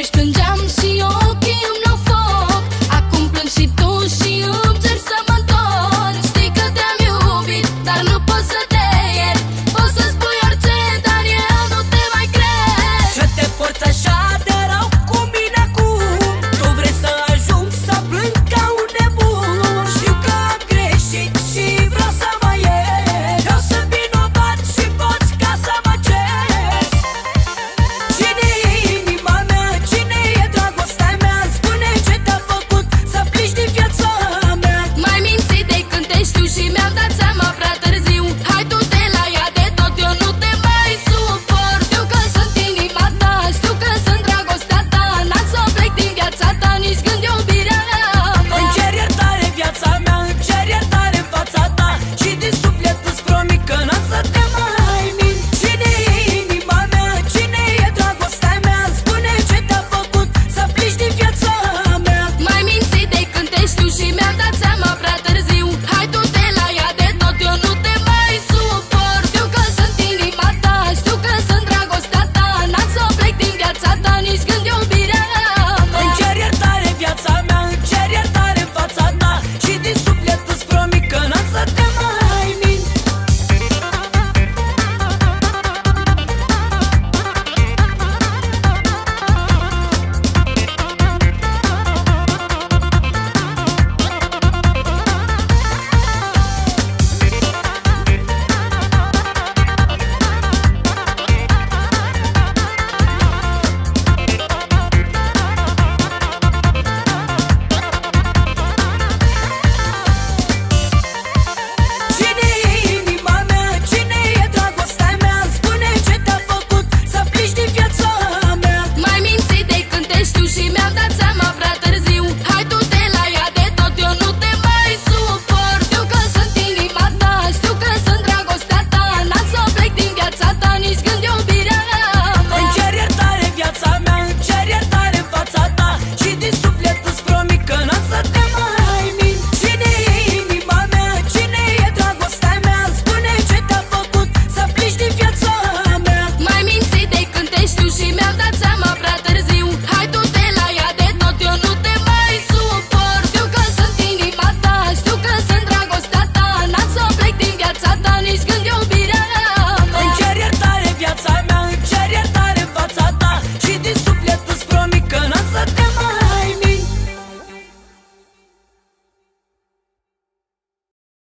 ich bin